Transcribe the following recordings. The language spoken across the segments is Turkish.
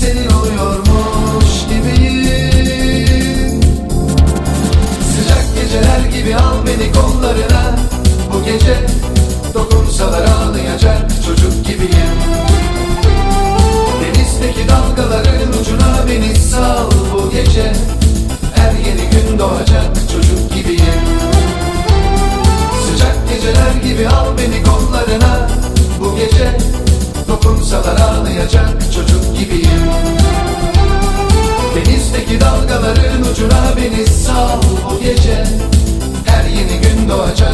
senin oluyormuş gibiyim. Sıcak geceler gibi al beni kollarına. Bu gece dokunsalar ağlayacak çocuk gibiyim. Denizdeki dalgaların ucuna beni sal. Bu gece Her yeni gün doğacak çocuk gibiyim. Sıcak geceler gibi al beni kollarına. Bu gece dokunsalar ağlayacak çocuk Beni sal bu gece. Her yeni gün doğacak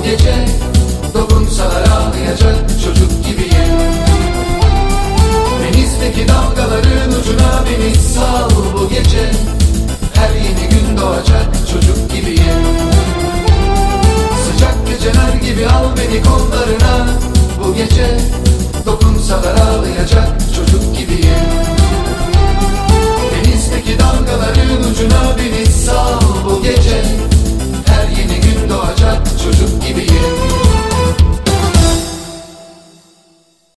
bu gece Dokunsalar ağlayacak çocuk gibiyim. Denizdeki dalgaların ucuna beni sal bu gece. Her yeni gün doğacak çocuk gibiyim. Sıcak geceler gibi al beni kol